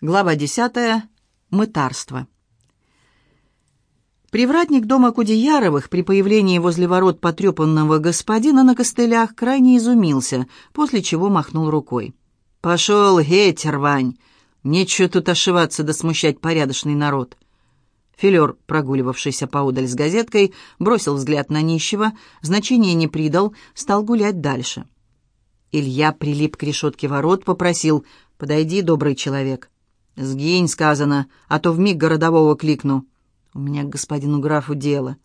Глава 10. Мытарство. Привратник дома Кудеяровых при появлении возле ворот потрепанного господина на костылях крайне изумился, после чего махнул рукой. «Пошел, гетер, Вань! Нечего тут ошиваться да смущать порядочный народ!» Филер, прогуливавшийся поодаль с газеткой, бросил взгляд на нищего, значения не придал, стал гулять дальше. Илья прилип к решетке ворот, попросил «Подойди, добрый человек». «Сгинь», — сказано, а то вмиг городового кликну. «У меня к господину графу дело».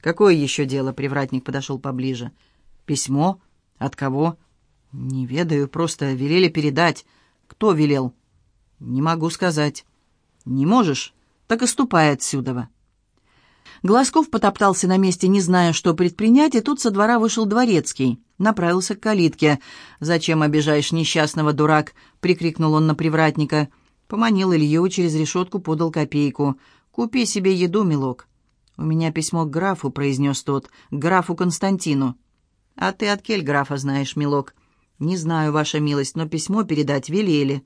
«Какое еще дело?» — привратник подошел поближе. «Письмо? От кого?» «Не ведаю, просто велели передать». «Кто велел?» «Не могу сказать». «Не можешь? Так и ступай отсюда». Глазков потоптался на месте, не зная, что предпринять, и тут со двора вышел дворецкий. Направился к калитке. «Зачем обижаешь несчастного, дурак?» — прикрикнул он на привратника. Поманил Илью, через решетку подал копейку. «Купи себе еду, милок». «У меня письмо к графу», — произнес тот, — «к графу Константину». «А ты от кель графа знаешь, милок?» «Не знаю, ваша милость, но письмо передать велели».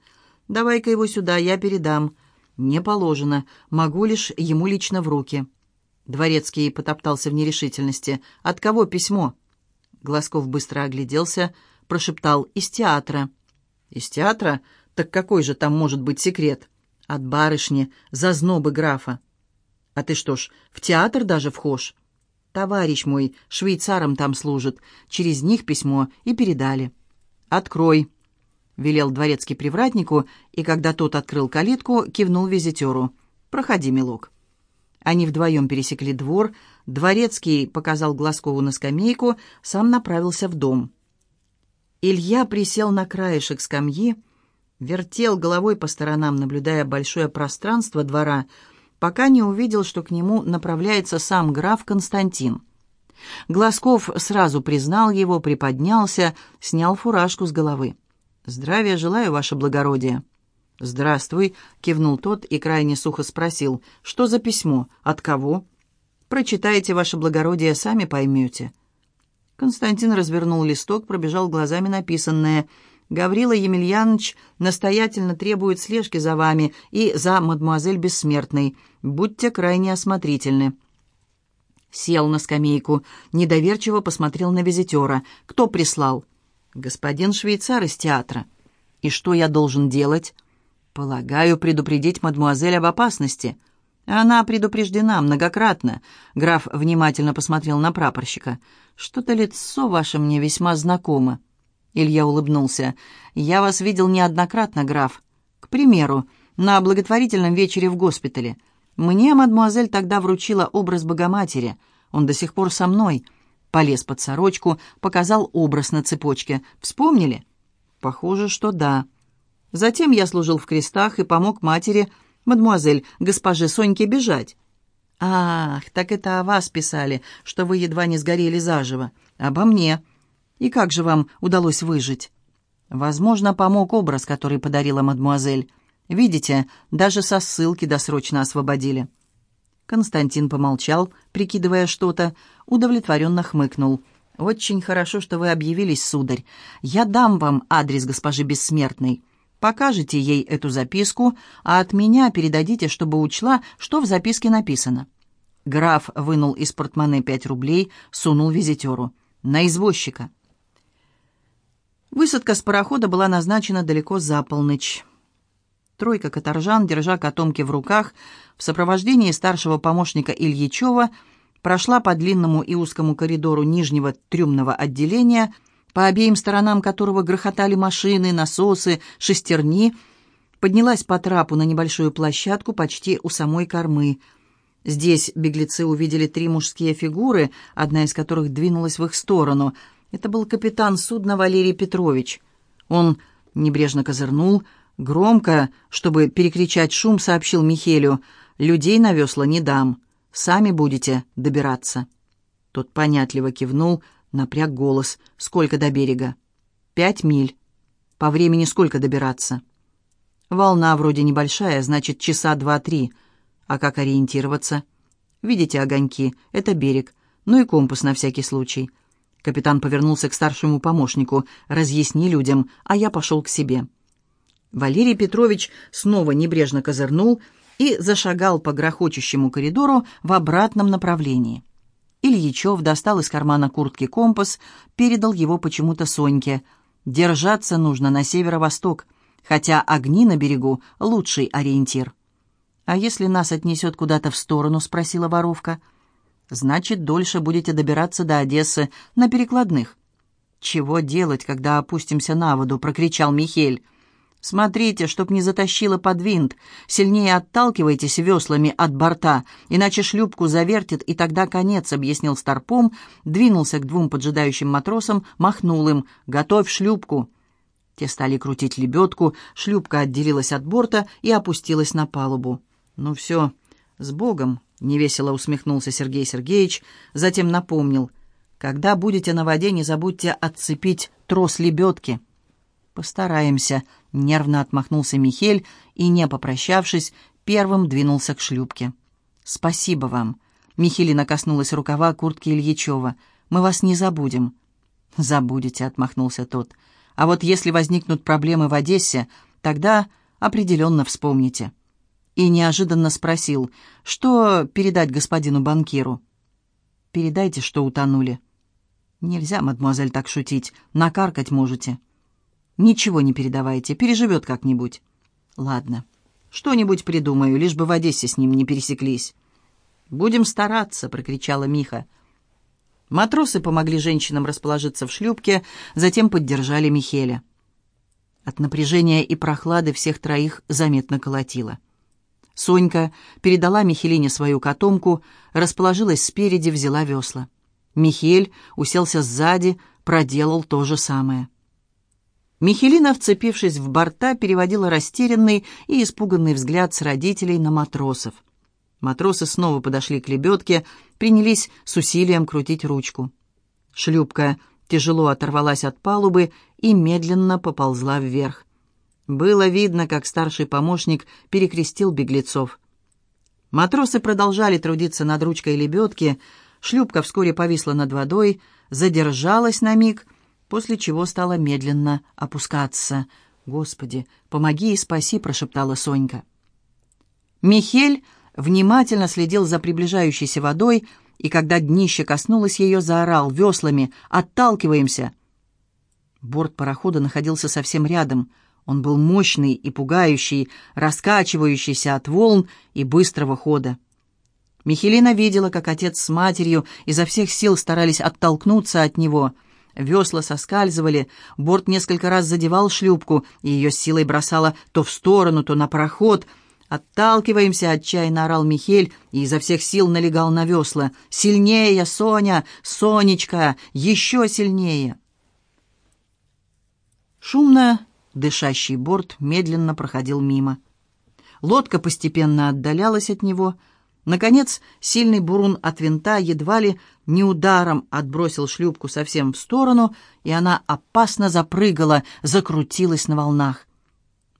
«Давай-ка его сюда, я передам». «Не положено. Могу лишь ему лично в руки». Дворецкий потоптался в нерешительности. «От кого письмо?» Глазков быстро огляделся, прошептал «Из театра». «Из театра? Так какой же там может быть секрет? От барышни, зазнобы графа. А ты что ж, в театр даже вхож? Товарищ мой, швейцаром там служит. Через них письмо и передали. Открой, велел дворецкий привратнику, и когда тот открыл калитку, кивнул визитеру. Проходи, милок. Они вдвоем пересекли двор, дворецкий показал Глазкову на скамейку, сам направился в дом. Илья присел на краешек скамьи, вертел головой по сторонам, наблюдая большое пространство двора, пока не увидел, что к нему направляется сам граф Константин. Глазков сразу признал его, приподнялся, снял фуражку с головы. «Здравия желаю, ваше благородие». «Здравствуй», — кивнул тот и крайне сухо спросил. «Что за письмо? От кого?» «Прочитайте, ваше благородие, сами поймете». Константин развернул листок, пробежал глазами написанное — Гаврила Емельянович настоятельно требует слежки за вами и за мадемуазель Бессмертной. Будьте крайне осмотрительны». Сел на скамейку, недоверчиво посмотрел на визитера. «Кто прислал?» «Господин швейцар из театра». «И что я должен делать?» «Полагаю, предупредить мадемуазель об опасности». «Она предупреждена многократно». Граф внимательно посмотрел на прапорщика. «Что-то лицо ваше мне весьма знакомо». Илья улыбнулся. «Я вас видел неоднократно, граф. К примеру, на благотворительном вечере в госпитале. Мне мадемуазель тогда вручила образ Богоматери. Он до сих пор со мной. Полез под сорочку, показал образ на цепочке. Вспомнили?» «Похоже, что да». Затем я служил в крестах и помог матери, мадемуазель, госпоже Соньке, бежать. «Ах, так это о вас писали, что вы едва не сгорели заживо. Обо мне». И как же вам удалось выжить? Возможно, помог образ, который подарила мадмуазель. Видите, даже со ссылки досрочно освободили. Константин помолчал, прикидывая что-то, удовлетворенно хмыкнул. «Очень хорошо, что вы объявились, сударь. Я дам вам адрес госпожи Бессмертной. Покажете ей эту записку, а от меня передадите, чтобы учла, что в записке написано». Граф вынул из портмоне пять рублей, сунул визитеру. «На извозчика». Высадка с парохода была назначена далеко за полночь. Тройка каторжан, держа котомки в руках, в сопровождении старшего помощника Ильичева, прошла по длинному и узкому коридору нижнего трюмного отделения, по обеим сторонам которого грохотали машины, насосы, шестерни, поднялась по трапу на небольшую площадку почти у самой кормы. Здесь беглецы увидели три мужские фигуры, одна из которых двинулась в их сторону — это был капитан судна Валерий Петрович. Он небрежно козырнул, громко, чтобы перекричать шум, сообщил Михелю, «Людей на весла не дам, сами будете добираться». Тот понятливо кивнул, напряг голос. «Сколько до берега?» «Пять миль. По времени сколько добираться?» «Волна вроде небольшая, значит, часа два-три. А как ориентироваться?» «Видите огоньки? Это берег. Ну и компас на всякий случай. Капитан повернулся к старшему помощнику. «Разъясни людям, а я пошел к себе». Валерий Петрович снова небрежно козырнул и зашагал по грохочущему коридору в обратном направлении. Ильичев достал из кармана куртки компас, передал его почему-то Соньке. «Держаться нужно на северо-восток, хотя огни на берегу — лучший ориентир». «А если нас отнесет куда-то в сторону?» — спросила воровка. «Значит, дольше будете добираться до Одессы на перекладных». «Чего делать, когда опустимся на воду?» — прокричал Михель. «Смотрите, чтоб не затащило под винт. Сильнее отталкивайтесь веслами от борта, иначе шлюпку завертит, и тогда конец», — объяснил Старпом, двинулся к двум поджидающим матросам, махнул им. «Готовь шлюпку». Те стали крутить лебедку, шлюпка отделилась от борта и опустилась на палубу. «Ну все, с Богом», — невесело усмехнулся Сергей Сергеевич, затем напомнил. «Когда будете на воде, не забудьте отцепить трос лебедки». «Постараемся», — нервно отмахнулся Михель и, не попрощавшись, первым двинулся к шлюпке. «Спасибо вам». Михелина коснулась рукава куртки Ильичева. «Мы вас не забудем». «Забудете», — отмахнулся тот. «А вот если возникнут проблемы в Одессе, тогда определенно вспомните». И неожиданно спросил, что передать господину банкиру. «Передайте, что утонули». «Нельзя, мадемуазель, так шутить. Накаркать можете». Ничего не передавайте, переживет как-нибудь. Ладно, что-нибудь придумаю, лишь бы в Одессе с ним не пересеклись. Будем стараться, прокричала Миха. Матросы помогли женщинам расположиться в шлюпке, затем поддержали Михеля. От напряжения и прохлады всех троих заметно колотило. Сонька передала Михелине свою котомку, расположилась спереди, взяла весла. Михель уселся сзади, проделал то же самое. Михелина, вцепившись в борта, переводила растерянный и испуганный взгляд с родителей на матросов. Матросы снова подошли к лебедке, принялись с усилием крутить ручку. Шлюпка тяжело оторвалась от палубы и медленно поползла вверх. Было видно, как старший помощник перекрестил беглецов. Матросы продолжали трудиться над ручкой лебедки, шлюпка вскоре повисла над водой, задержалась на миг — после чего стала медленно опускаться. «Господи, помоги и спаси!» — прошептала Сонька. Михель внимательно следил за приближающейся водой, и когда днище коснулось ее, заорал веслами «Отталкиваемся!». Борт парохода находился совсем рядом. Он был мощный и пугающий, раскачивающийся от волн и быстрого хода. Михелина видела, как отец с матерью изо всех сил старались оттолкнуться от него — Весла соскальзывали, борт несколько раз задевал шлюпку, и ее силой бросало то в сторону, то на проход. «Отталкиваемся!» — отчаянно орал Михель и изо всех сил налегал на весла. «Сильнее, Соня! Сонечка! Еще сильнее!» Шумно дышащий борт медленно проходил мимо. Лодка постепенно отдалялась от него — Наконец, сильный бурун от винта едва ли не ударом отбросил шлюпку совсем в сторону, и она опасно запрыгала, закрутилась на волнах.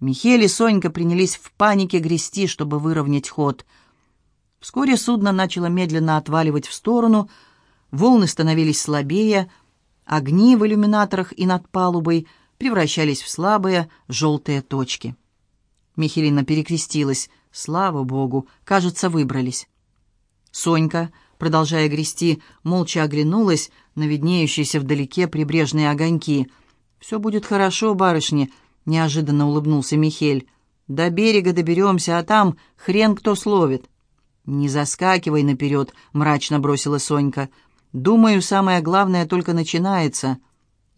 Михель и Сонька принялись в панике грести, чтобы выровнять ход. Вскоре судно начало медленно отваливать в сторону, волны становились слабее, огни в иллюминаторах и над палубой превращались в слабые желтые точки. Михелина перекрестилась. Слава богу, кажется, выбрались. Сонька, продолжая грести, молча оглянулась на виднеющиеся вдалеке прибрежные огоньки. «Все будет хорошо, барышни», — неожиданно улыбнулся Михель. «До берега доберемся, а там хрен кто словит». «Не заскакивай наперед», — мрачно бросила Сонька. «Думаю, самое главное только начинается».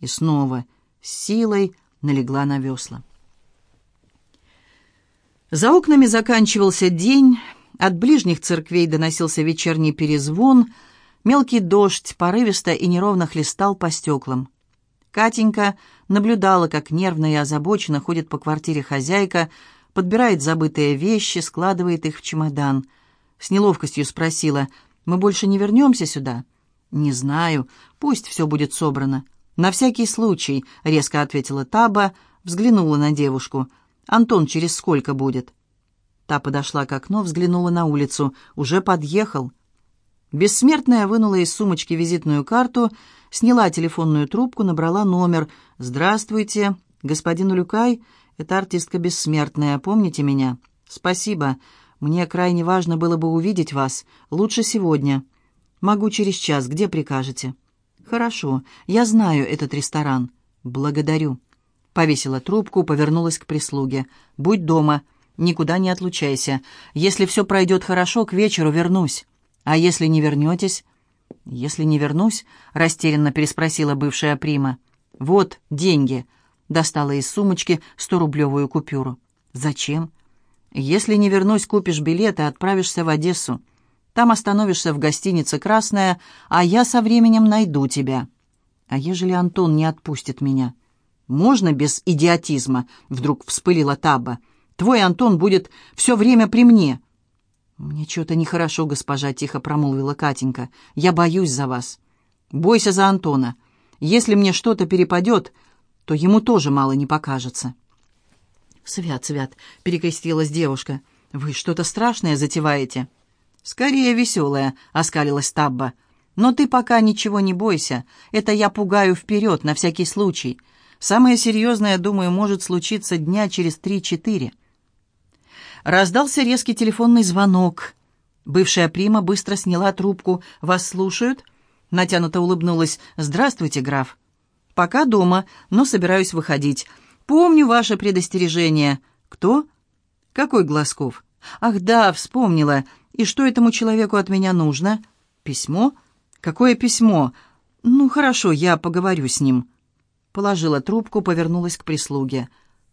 И снова силой налегла на весла. За окнами заканчивался день, от ближних церквей доносился вечерний перезвон, мелкий дождь порывисто и неровно хлестал по стеклам. Катенька наблюдала, как нервно и озабоченно ходит по квартире хозяйка, подбирает забытые вещи, складывает их в чемодан. С неловкостью спросила, «Мы больше не вернемся сюда?» «Не знаю. Пусть все будет собрано». «На всякий случай», — резко ответила Таба, взглянула на девушку — Антон через сколько будет?» Та подошла к окну, взглянула на улицу. «Уже подъехал». Бессмертная вынула из сумочки визитную карту, сняла телефонную трубку, набрала номер. «Здравствуйте, господин Улюкай, Это артистка бессмертная, помните меня? Спасибо. Мне крайне важно было бы увидеть вас. Лучше сегодня. Могу через час. Где прикажете?» «Хорошо. Я знаю этот ресторан. Благодарю». Повесила трубку, повернулась к прислуге. «Будь дома. Никуда не отлучайся. Если все пройдет хорошо, к вечеру вернусь. А если не вернетесь?» «Если не вернусь?» — растерянно переспросила бывшая прима. «Вот деньги». Достала из сумочки сто-рублевую купюру. «Зачем?» «Если не вернусь, купишь билет и отправишься в Одессу. Там остановишься в гостинице «Красная», а я со временем найду тебя. А ежели Антон не отпустит меня? Можно без идиотизма?» Вдруг вспылила Таба. «Твой Антон будет все время при мне». «Мне что-то нехорошо, госпожа», — тихо промолвила Катенька. «Я боюсь за вас». «Бойся за Антона. Если мне что-то перепадет, то ему тоже мало не покажется». «Свят, Свят», — перекрестилась девушка, — «вы что-то страшное затеваете?» «Скорее веселое», — оскалилась Табба. «Но ты пока ничего не бойся. Это я пугаю вперед, на всякий случай. Самое серьезное, думаю, может случиться дня через три-четыре». Раздался резкий телефонный звонок. Бывшая прима быстро сняла трубку. «Вас слушают?» Натянуто улыбнулась. «Здравствуйте, граф». «Пока дома, но собираюсь выходить. Помню ваше предостережение». «Кто?» «Какой Глазков?» «Ах, да, вспомнила. И что этому человеку от меня нужно?» «Письмо?» «Какое письмо?» «Ну, хорошо, я поговорю с ним». Положила трубку, повернулась к прислуге.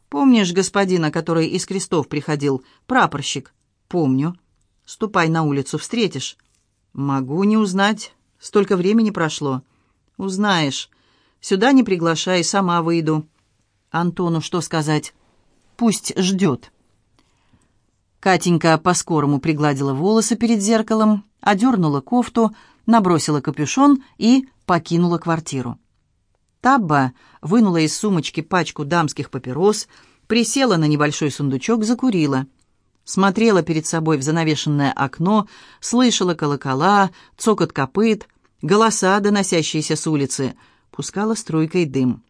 «Помнишь господина, который из крестов приходил? Прапорщик?» «Помню. Ступай на улицу, встретишь». «Могу не узнать. Столько времени прошло». «Узнаешь. Сюда не приглашай, сама выйду». «Антону что сказать?» «Пусть ждет». Катенька по-скорому пригладила волосы перед зеркалом, одернула кофту, набросила капюшон и покинула квартиру. Табба вынула из сумочки пачку дамских папирос, присела на небольшой сундучок, закурила. Смотрела перед собой в занавешенное окно, слышала колокола, цокот копыт, голоса, доносящиеся с улицы, пускала струйкой дым.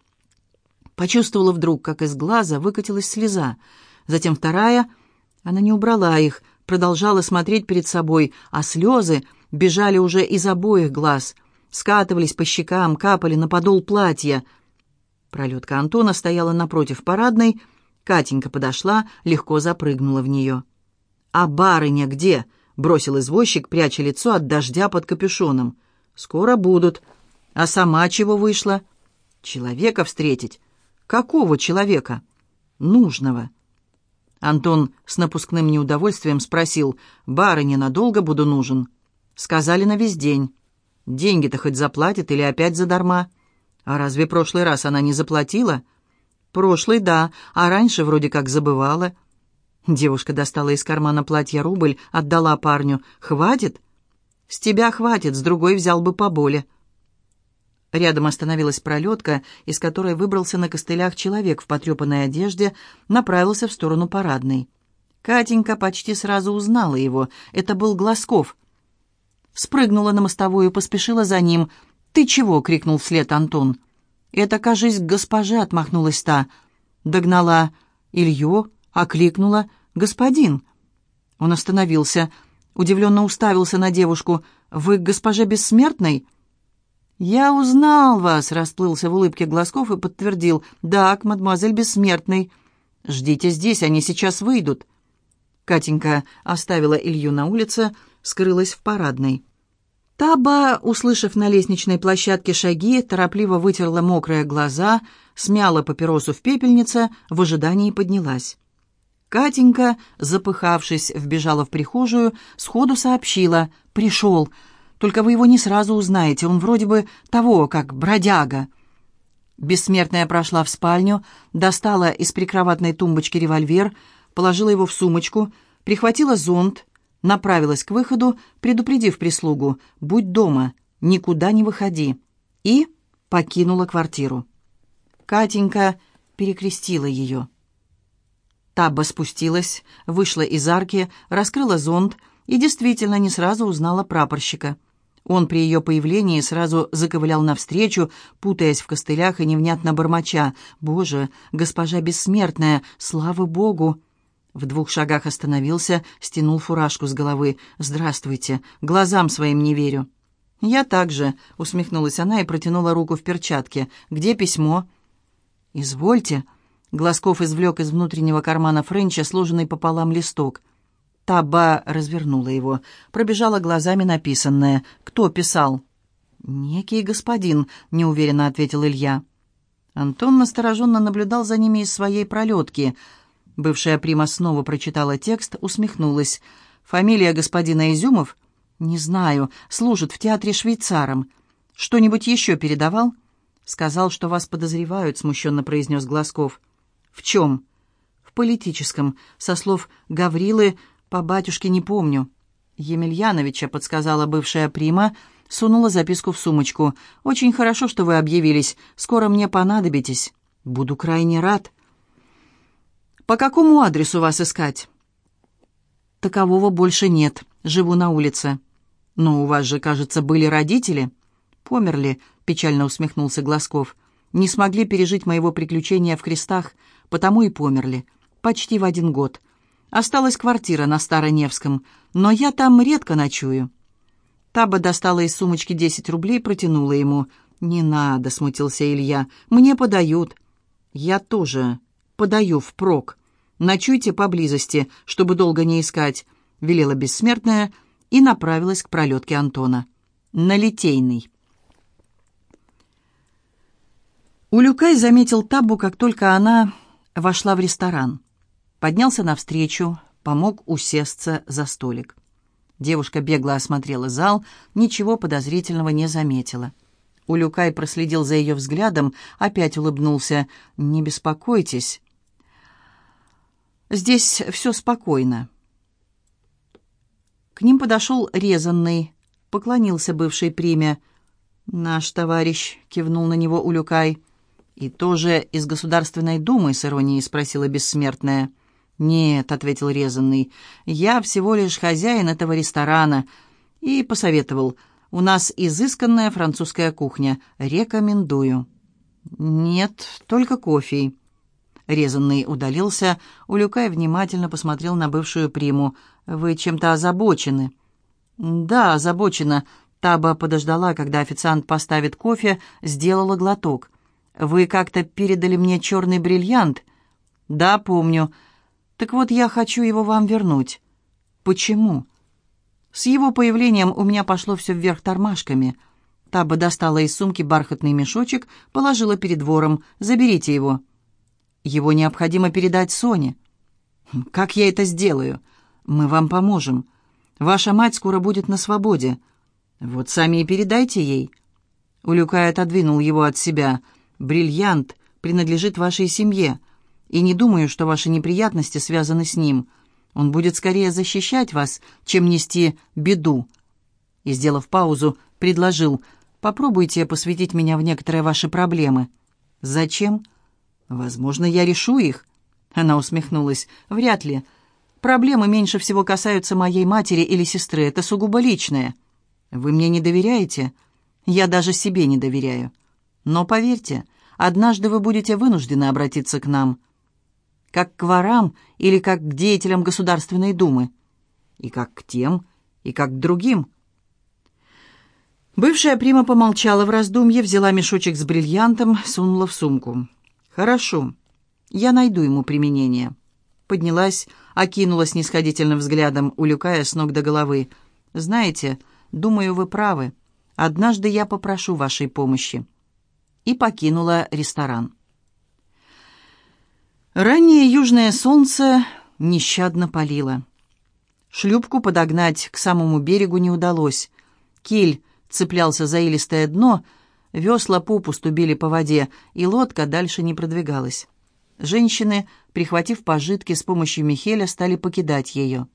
Почувствовала вдруг, как из глаза выкатилась слеза, затем вторая. Она не убрала их, продолжала смотреть перед собой, а слезы бежали уже из обоих глаз — скатывались по щекам, капали на подол платья. Пролетка Антона стояла напротив парадной. Катенька подошла, легко запрыгнула в нее. «А барыня где?» — бросил извозчик, пряча лицо от дождя под капюшоном. «Скоро будут. А сама чего вышла?» «Человека встретить». «Какого человека?» «Нужного». Антон с напускным неудовольствием спросил, «Барыня надолго буду нужен?» «Сказали на весь день». Деньги-то хоть заплатит или опять задарма? А разве прошлый раз она не заплатила? Прошлый, да, а раньше вроде как забывала. Девушка достала из кармана платья рубль, отдала парню. «Хватит?» «С тебя хватит, с другой взял бы поболе». Рядом остановилась пролетка, из которой выбрался на костылях человек в потрепанной одежде, направился в сторону парадной. Катенька почти сразу узнала его. Это был Глазков — спрыгнула на мостовую, поспешила за ним. «Ты чего?» — крикнул вслед Антон. «Это, кажись, к госпоже», — отмахнулась та. Догнала Илью, окликнула. «Господин!» Он остановился, удивленно уставился на девушку. «Вы к госпоже Бессмертной?» «Я узнал вас», — расплылся в улыбке Глазков и подтвердил. «Да, мадемуазель Бессмертной. Ждите здесь, они сейчас выйдут». Катенька оставила Илью на улице, скрылась в парадной. Таба, услышав на лестничной площадке шаги, торопливо вытерла мокрые глаза, смяла папиросу в пепельнице, в ожидании поднялась. Катенька, запыхавшись, вбежала в прихожую, сходу сообщила «Пришел. Только вы его не сразу узнаете, он вроде бы того, как бродяга». Бессмертная прошла в спальню, достала из прикроватной тумбочки револьвер, положила его в сумочку, прихватила зонт, направилась к выходу, предупредив прислугу «Будь дома, никуда не выходи», и покинула квартиру. Катенька перекрестила ее. Табба спустилась, вышла из арки, раскрыла зонт и действительно не сразу узнала прапорщика. Он при ее появлении сразу заковылял навстречу, путаясь в костылях и невнятно бормоча. «Боже, госпожа бессмертная, слава Богу!» В двух шагах остановился, стянул фуражку с головы. «Здравствуйте, глазам своим не верю». «Я также», — усмехнулась она и протянула руку в перчатке. «Где письмо?» «Извольте». Глазков извлек из внутреннего кармана Френча сложенный пополам листок. Таба развернула его, пробежала глазами написанное. «Кто писал?» «Некий господин», — неуверенно ответил Илья. Антон настороженно наблюдал за ними из своей пролетки. Бывшая прима снова прочитала текст, усмехнулась. «Фамилия господина Изюмов?» «Не знаю. Служит в театре швейцаром. Что-нибудь еще передавал?» «Сказал, что вас подозревают», — смущенно произнес Глазков. «В чем?» «В политическом. Со слов Гаврилы «По батюшке не помню». «Емельяновича», — подсказала бывшая прима, сунула записку в сумочку. «Очень хорошо, что вы объявились. Скоро мне понадобитесь. Буду крайне рад». «По какому адресу вас искать?» «Такового больше нет. Живу на улице». «Но у вас же, кажется, были родители?» «Померли», — печально усмехнулся Глазков. «Не смогли пережить моего приключения в крестах, потому и померли. Почти в один год. Осталась квартира на Староневском, но я там редко ночую». Таба достала из сумочки десять рублей и протянула ему. «Не надо», — смутился Илья, — «мне подают». «Я тоже подаю впрок. Ночуйте поблизости, чтобы долго не искать», — велела бессмертная и направилась к пролетке Антона. «На Литейный». Улюкай заметил Табу, как только она вошла в ресторан. Поднялся навстречу, помог усесться за столик. Девушка бегло осмотрела зал, ничего подозрительного не заметила. Улюкай проследил за ее взглядом, опять улыбнулся. «Не беспокойтесь. Здесь все спокойно». К ним подошел резанный, поклонился бывшей приме. «Наш товарищ», — кивнул на него Улюкай. «И тоже из Государственной Думы?» — с иронией спросила бессмертная. «Нет», — ответил резанный, — «я всего лишь хозяин этого ресторана». И посоветовал, «У нас изысканная французская кухня. Рекомендую». «Нет, только кофе». Резанный удалился. Улюкай внимательно посмотрел на бывшую приму. «Вы чем-то озабочены?» «Да, озабочена». Таба подождала, когда официант поставит кофе, сделала глоток. «Вы как-то передали мне черный бриллиант?» «Да, помню. Так вот, я хочу его вам вернуть. Почему? С его появлением у меня пошло все вверх тормашками. Таба достала из сумки бархатный мешочек, положила перед вором. «Заберите его». «Его необходимо передать Соне». «Хм, «Как я это сделаю?» «Мы вам поможем. Ваша мать скоро будет на свободе. Вот сами и передайте ей». Улюкай отодвинул его от себя. «Бриллиант принадлежит вашей семье и не думаю, что ваши неприятности связаны с ним. Он будет скорее защищать вас, чем нести беду». И, сделав паузу, предложил, «Попробуйте посвятить меня в некоторые ваши проблемы». «Зачем?» «Возможно, я решу их». Она усмехнулась. «Вряд ли. Проблемы меньше всего касаются моей матери или сестры. Это сугубо личное. Вы мне не доверяете? Я даже себе не доверяю. Но поверьте, однажды вы будете вынуждены обратиться к нам как к ворам или как к деятелям Государственной Думы, и как к тем, и как к другим. Бывшая прима помолчала в раздумье, взяла мешочек с бриллиантом, сунула в сумку. «Хорошо, я найду ему применение». Поднялась, окинула снисходительным взглядом, улюкая с ног до головы. «Знаете, думаю, вы правы. Однажды я попрошу вашей помощи». И покинула ресторан. Раннее южное солнце нещадно палило. Шлюпку подогнать к самому берегу не удалось. Киль цеплялся за илистое дно, весла попусту били по воде, и лодка дальше не продвигалась. Женщины, прихватив пожитки с помощью Михеля, стали покидать ее.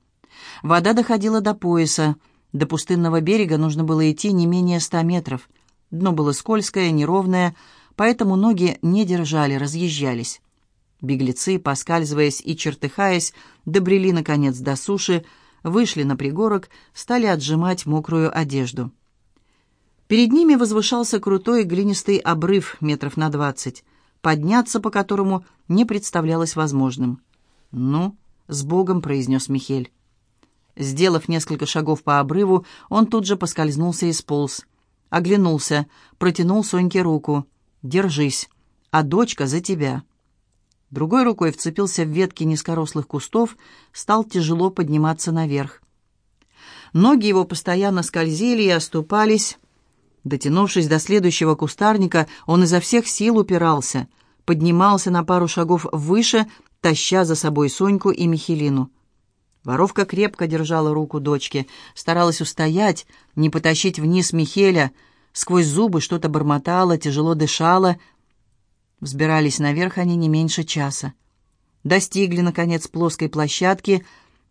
Вода доходила до пояса. До пустынного берега нужно было идти не менее ста метров. Дно было скользкое, неровное, поэтому ноги не держали, разъезжались. Беглецы, поскальзываясь и чертыхаясь, добрели, наконец, до суши, вышли на пригорок, стали отжимать мокрую одежду. Перед ними возвышался крутой глинистый обрыв метров на двадцать, подняться по которому не представлялось возможным. «Ну, с Богом», — произнес Михель. Сделав несколько шагов по обрыву, он тут же поскользнулся и сполз. Оглянулся, протянул Соньке руку. «Держись, а дочка за тебя». Другой рукой вцепился в ветки низкорослых кустов, стал тяжело подниматься наверх. Ноги его постоянно скользили и оступались. Дотянувшись до следующего кустарника, он изо всех сил упирался, поднимался на пару шагов выше, таща за собой Соньку и Михелину. Воровка крепко держала руку дочки, старалась устоять, не потащить вниз Михеля, сквозь зубы что-то бормотала, тяжело дышала. Взбирались наверх они не меньше часа. Достигли, наконец, плоской площадки,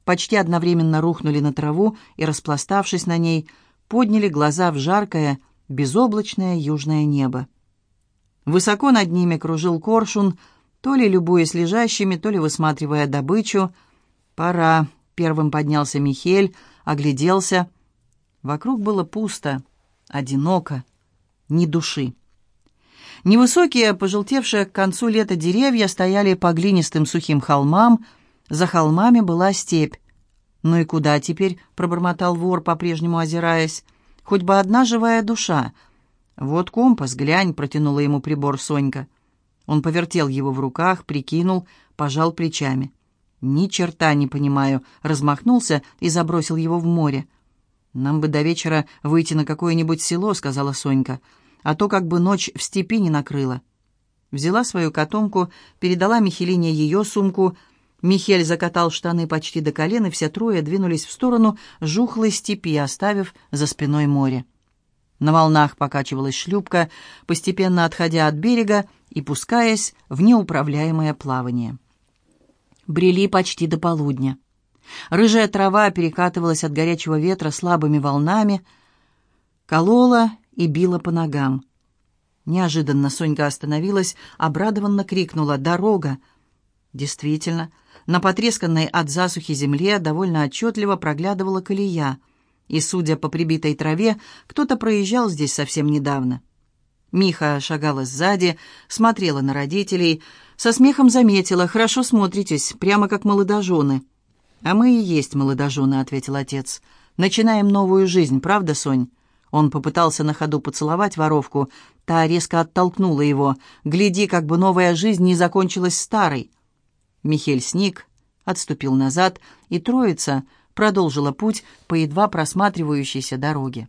почти одновременно рухнули на траву и, распластавшись на ней, подняли глаза в жаркое, безоблачное южное небо. Высоко над ними кружил коршун, то ли любуясь лежащими, то ли высматривая добычу. «Пора», Первым поднялся Михель, огляделся. Вокруг было пусто, одиноко, ни души. Невысокие, пожелтевшие к концу лета деревья стояли по глинистым сухим холмам, за холмами была степь. «Ну и куда теперь?» — пробормотал вор, по-прежнему озираясь. «Хоть бы одна живая душа». «Вот компас, глянь», — протянула ему прибор Сонька. Он повертел его в руках, прикинул, пожал плечами. «Ни черта не понимаю», — размахнулся и забросил его в море. «Нам бы до вечера выйти на какое-нибудь село», — сказала Сонька, «а то как бы ночь в степи не накрыла». Взяла свою котомку, передала Михелине ее сумку. Михель закатал штаны почти до колен, и все трое двинулись в сторону жухлой степи, оставив за спиной море. На волнах покачивалась шлюпка, постепенно отходя от берега и пускаясь в неуправляемое плавание брели почти до полудня. Рыжая трава перекатывалась от горячего ветра слабыми волнами, колола и била по ногам. Неожиданно Сонька остановилась, обрадованно крикнула «Дорога!». Действительно, на потресканной от засухи земле довольно отчетливо проглядывала колея, и, судя по прибитой траве, кто-то проезжал здесь совсем недавно. Миха шагала сзади, смотрела на родителей, со смехом заметила, «Хорошо смотритесь, прямо как молодожены». «А мы и есть молодожены», — ответил отец. «Начинаем новую жизнь, правда, Сонь?» Он попытался на ходу поцеловать воровку. Та резко оттолкнула его. «Гляди, как бы новая жизнь не закончилась старой». Михель сник, отступил назад, и троица продолжила путь по едва просматривающейся дороге.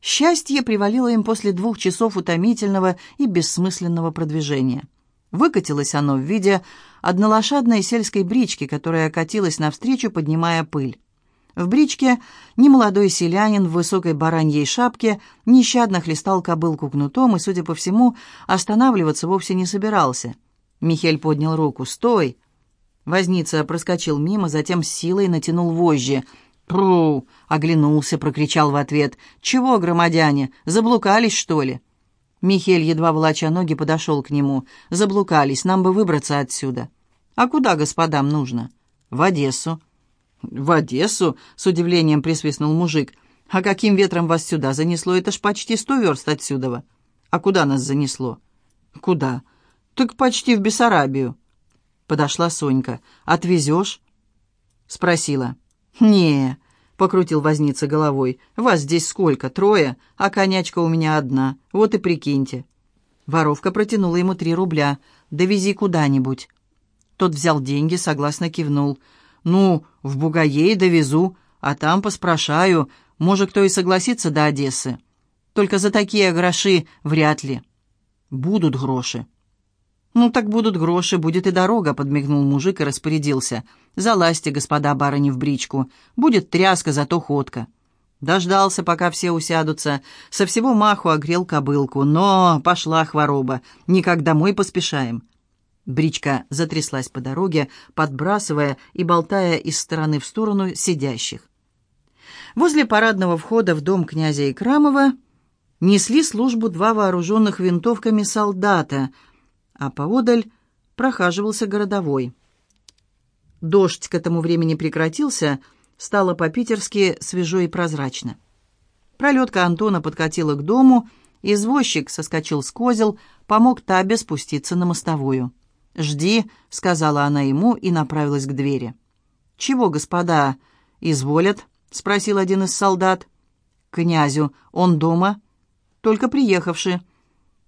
Счастье привалило им после двух часов утомительного и бессмысленного продвижения. Выкатилось оно в виде однолошадной сельской брички, которая катилась навстречу, поднимая пыль. В бричке немолодой селянин в высокой бараньей шапке нещадно хлестал кобылку кнутом и, судя по всему, останавливаться вовсе не собирался. Михель поднял руку. «Стой!» Возница проскочил мимо, затем с силой натянул вожжи. «Пру!» — оглянулся, прокричал в ответ. «Чего, громадяне, заблукались, что ли?» Михель, едва волоча ноги, подошел к нему. «Заблукались, нам бы выбраться отсюда». «А куда господам нужно?» «В Одессу». «В Одессу?» — с удивлением присвистнул мужик. «А каким ветром вас сюда занесло? Это ж почти сто верст отсюда». «А куда нас занесло?» «Куда?» «Так почти в Бессарабию». Подошла Сонька. «Отвезешь?» Спросила. «Не», — покрутил возница головой, — «вас здесь сколько? Трое, а конячка у меня одна. Вот и прикиньте». Воровка протянула ему три рубля. «Довези куда-нибудь». Тот взял деньги, согласно кивнул. «Ну, в Бугае довезу, а там поспрашаю. Может, кто и согласится до Одессы. Только за такие гроши вряд ли». «Будут гроши». «Ну, так будут гроши, будет и дорога», — подмигнул мужик и распорядился. «Залазьте, господа барыни, в бричку. Будет тряска, зато ходка». Дождался, пока все усядутся. Со всего маху огрел кобылку. Но пошла хвороба. Никак домой поспешаем. Бричка затряслась по дороге, подбрасывая и болтая из стороны в сторону сидящих. Возле парадного входа в дом князя Икрамова несли службу два вооруженных винтовками солдата — а поодаль прохаживался городовой. Дождь к этому времени прекратился, стало по-питерски свежо и прозрачно. Пролетка Антона подкатила к дому, извозчик соскочил с козел, помог Табе спуститься на мостовую. «Жди», — сказала она ему и направилась к двери. «Чего, господа, изволят?» — спросил один из солдат. «Князю. Он дома?» «Только приехавший».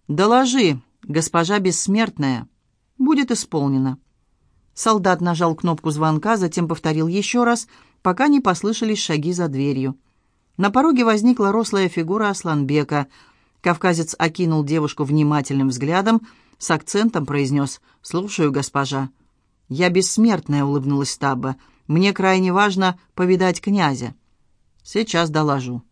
«Доложи, госпожа бессмертная. Будет исполнено». Солдат нажал кнопку звонка, затем повторил еще раз, пока не послышались шаги за дверью. На пороге возникла рослая фигура Асланбека. Кавказец окинул девушку внимательным взглядом, с акцентом произнес «Слушаю, госпожа». «Я бессмертная», — улыбнулась Табба. «Мне крайне важно повидать князя». «Сейчас доложу».